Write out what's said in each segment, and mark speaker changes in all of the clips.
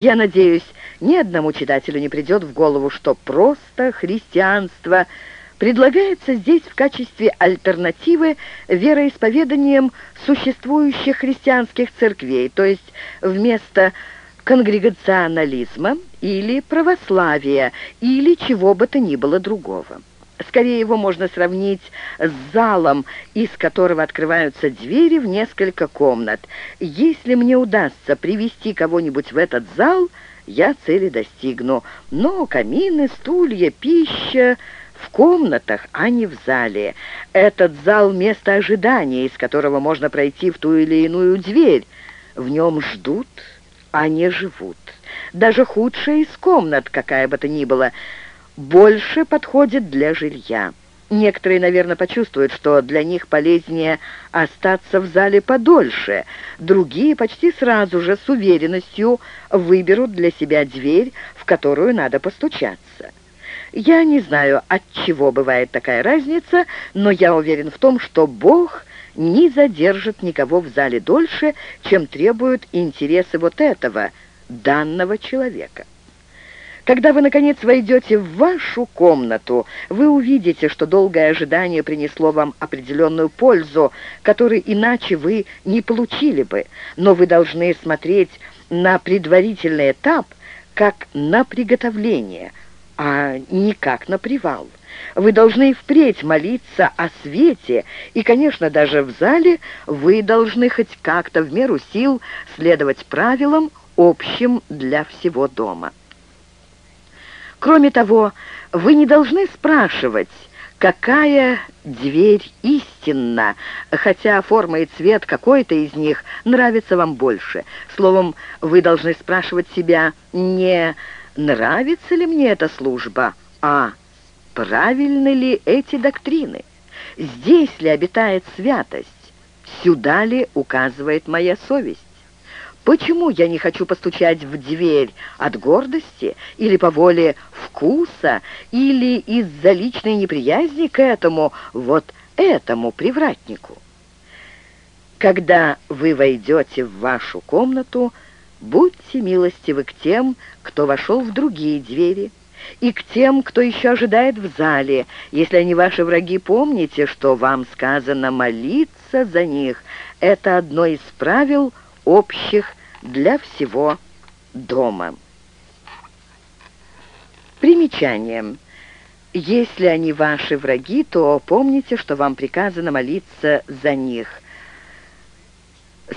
Speaker 1: Я надеюсь, ни одному читателю не придет в голову, что просто христианство предлагается здесь в качестве альтернативы вероисповеданиям существующих христианских церквей, то есть вместо конгрегационализма или православия, или чего бы то ни было другого. Скорее его можно сравнить с залом, из которого открываются двери в несколько комнат. Если мне удастся привести кого-нибудь в этот зал, я цели достигну. Но камины, стулья, пища в комнатах, а не в зале. Этот зал — место ожидания, из которого можно пройти в ту или иную дверь. В нем ждут, а не живут. Даже худшая из комнат, какая бы то ни была — больше подходит для жилья. Некоторые, наверное, почувствуют, что для них полезнее остаться в зале подольше. Другие почти сразу же с уверенностью выберут для себя дверь, в которую надо постучаться. Я не знаю, от чего бывает такая разница, но я уверен в том, что Бог не задержит никого в зале дольше, чем требуют интересы вот этого, данного человека. Когда вы, наконец, войдете в вашу комнату, вы увидите, что долгое ожидание принесло вам определенную пользу, которой иначе вы не получили бы. Но вы должны смотреть на предварительный этап как на приготовление, а не как на привал. Вы должны впредь молиться о свете, и, конечно, даже в зале вы должны хоть как-то в меру сил следовать правилам, общим для всего дома. Кроме того, вы не должны спрашивать, какая дверь истинна, хотя форма и цвет какой-то из них нравится вам больше. Словом, вы должны спрашивать себя не «нравится ли мне эта служба», а «правильны ли эти доктрины?» Здесь ли обитает святость? Сюда ли указывает моя совесть? Почему я не хочу постучать в дверь? От гордости? Или по воле вкуса? Или из-за личной неприязни к этому, вот этому привратнику? Когда вы войдете в вашу комнату, будьте милостивы к тем, кто вошел в другие двери, и к тем, кто еще ожидает в зале. Если они ваши враги, помните, что вам сказано молиться за них. Это одно из правил общих для всего дома. Примечание. Если они ваши враги, то помните, что вам приказано молиться за них.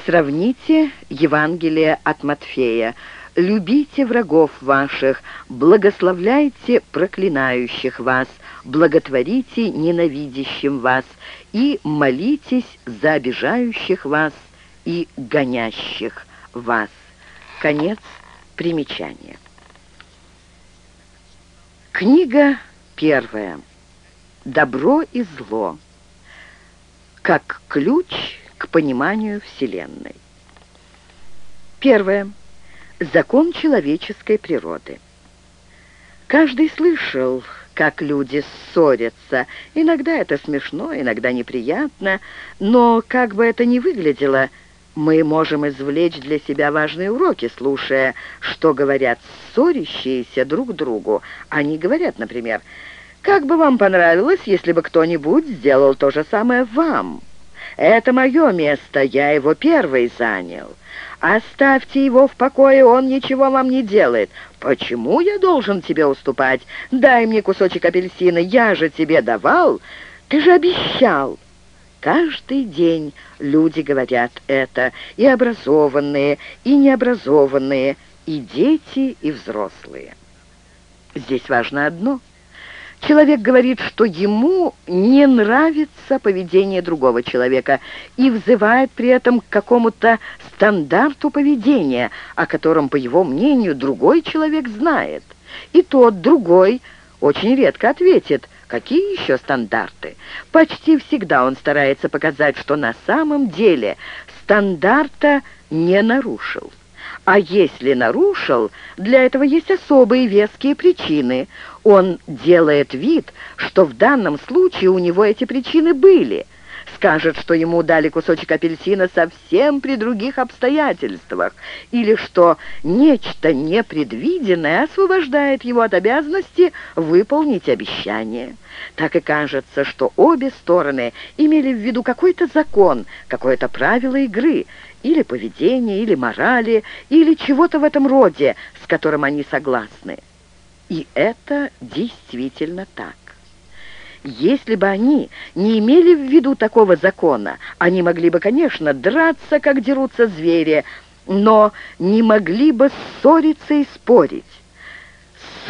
Speaker 1: Сравните Евангелие от Матфея. «Любите врагов ваших, благословляйте проклинающих вас, благотворите ненавидящим вас и молитесь за обижающих вас и гонящих вас. Конец примечания. Книга первая. Добро и зло. Как ключ к пониманию Вселенной. Первое. Закон человеческой природы. Каждый слышал, как люди ссорятся. Иногда это смешно, иногда неприятно, но как бы это ни выглядело – мы можем извлечь для себя важные уроки, слушая, что говорят ссорящиеся друг другу. Они говорят, например, «Как бы вам понравилось, если бы кто-нибудь сделал то же самое вам? Это мое место, я его первый занял. Оставьте его в покое, он ничего вам не делает. Почему я должен тебе уступать? Дай мне кусочек апельсина, я же тебе давал, ты же обещал». Каждый день люди говорят это, и образованные, и необразованные, и дети, и взрослые. Здесь важно одно. Человек говорит, что ему не нравится поведение другого человека и взывает при этом к какому-то стандарту поведения, о котором, по его мнению, другой человек знает. И тот, другой, очень редко ответит – Какие еще стандарты? Почти всегда он старается показать, что на самом деле стандарта не нарушил. А если нарушил, для этого есть особые веские причины. Он делает вид, что в данном случае у него эти причины были. Скажет, что ему дали кусочек апельсина совсем при других обстоятельствах, или что нечто непредвиденное освобождает его от обязанности выполнить обещание. Так и кажется, что обе стороны имели в виду какой-то закон, какое-то правило игры, или поведения, или морали, или чего-то в этом роде, с которым они согласны. И это действительно так. Если бы они не имели в виду такого закона, они могли бы, конечно, драться, как дерутся звери, но не могли бы ссориться и спорить.